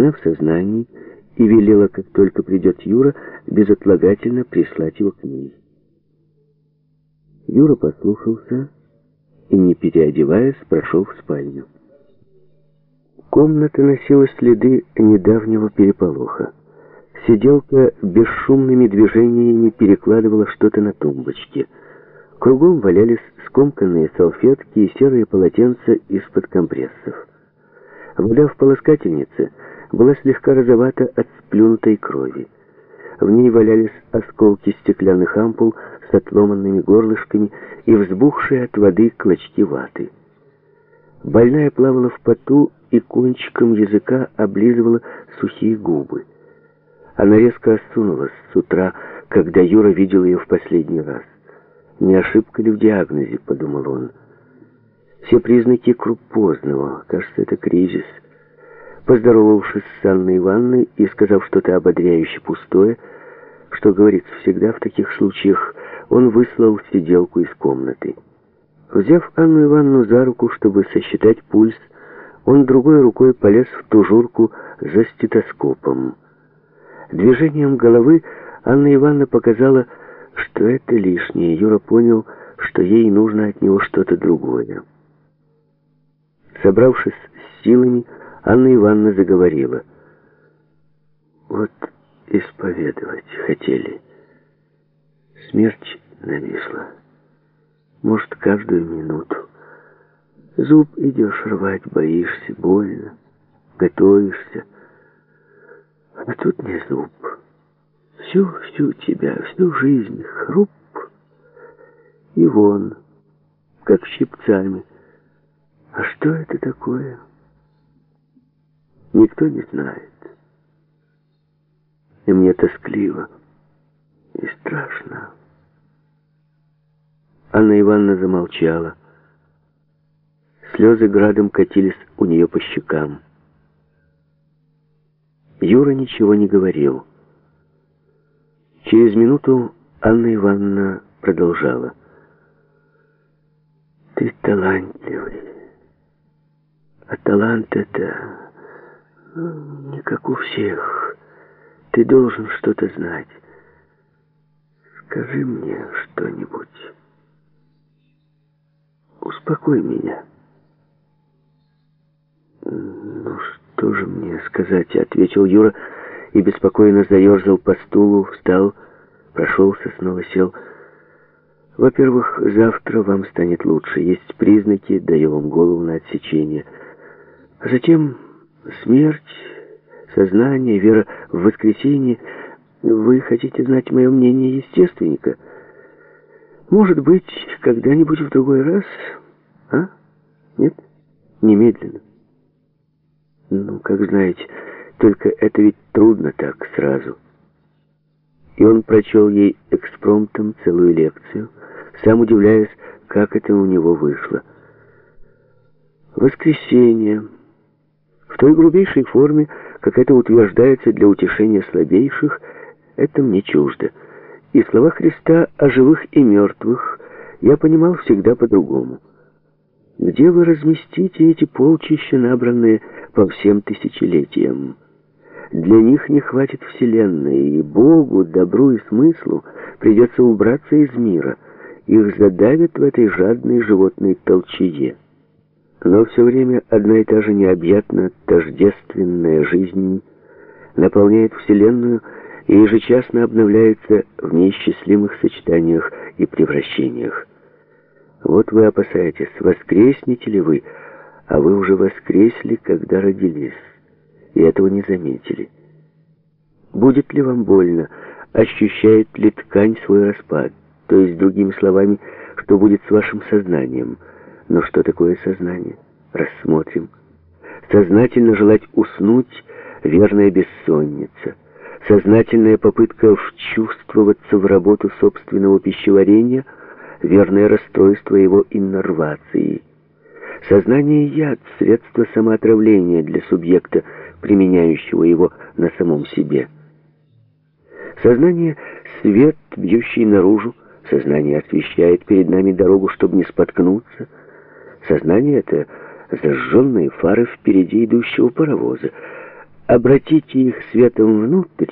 Она в сознании и велела, как только придет Юра, безотлагательно прислать его к ней. Юра послушался и, не переодеваясь, прошел в спальню. Комната носила следы недавнего переполоха. Сиделка бесшумными движениями перекладывала что-то на тумбочке. Кругом валялись скомканные салфетки и серые полотенца из-под компрессов. Вода в полоскательнице была слегка розовата от сплюнутой крови. В ней валялись осколки стеклянных ампул с отломанными горлышками и взбухшие от воды клочки ваты. Больная плавала в поту и кончиком языка облизывала сухие губы. Она резко осунулась с утра, когда Юра видел ее в последний раз. «Не ошибка ли в диагнозе?» — подумал он. «Все признаки крупозного. Кажется, это кризис». Поздоровавшись с Анной Ивановной и сказав что-то ободряюще пустое, что говорится всегда в таких случаях, он выслал сиделку из комнаты. Взяв Анну Ивановну за руку, чтобы сосчитать пульс, он другой рукой полез в тужурку за стетоскопом. Движением головы Анна Ивановна показала, что это лишнее. Юра понял, что ей нужно от него что-то другое. Собравшись с силами, Анна Ивановна заговорила. «Вот исповедовать хотели. Смерть нависла. Может, каждую минуту. Зуб идешь рвать, боишься, больно, готовишься. А тут не зуб. Всю-всю тебя, всю жизнь хруп и вон, как щипцами. А что это такое? Никто не знает. И мне тоскливо и страшно. Анна Ивановна замолчала. Слезы градом катились у нее по щекам. Юра ничего не говорил. Через минуту Анна Ивановна продолжала. «Ты талантливый. А талант это не как у всех. Ты должен что-то знать. Скажи мне что-нибудь. Успокой меня». «Ну, что же мне сказать?» — ответил Юра и беспокойно заерзал по стулу, встал, прошелся, снова сел. «Во-первых, завтра вам станет лучше. Есть признаки, даю вам голову на отсечение. А затем смерть, сознание, вера в воскресенье. Вы хотите знать мое мнение естественника? Может быть, когда-нибудь в другой раз? А? Нет? Немедленно. Ну, как знаете, только это ведь трудно так сразу. И он прочел ей экспромтом целую лекцию, сам удивляясь, как это у него вышло. Воскресенье. Той грубейшей форме, как это утверждается для утешения слабейших, это мне чуждо. И слова Христа о живых и мертвых я понимал всегда по-другому. Где вы разместите эти полчища, набранные по всем тысячелетиям? Для них не хватит Вселенной, и Богу, добру и смыслу придется убраться из мира. Их задавят в этой жадной животной толчее. Но все время одна и та же необъятно тождественная жизнь наполняет Вселенную и ежечасно обновляется в неисчислимых сочетаниях и превращениях. Вот вы опасаетесь, воскреснете ли вы, а вы уже воскресли, когда родились, и этого не заметили. Будет ли вам больно, ощущает ли ткань свой распад, то есть, другими словами, что будет с вашим сознанием. Но что такое сознание? Рассмотрим. Сознательно желать уснуть — верная бессонница. Сознательная попытка вчувствоваться в работу собственного пищеварения — верное расстройство его иннервации. Сознание — яд, средство самоотравления для субъекта, применяющего его на самом себе. Сознание — свет, бьющий наружу, сознание освещает перед нами дорогу, чтобы не споткнуться. Сознание — это зажженные фары впереди идущего паровоза, обратите их светом внутрь,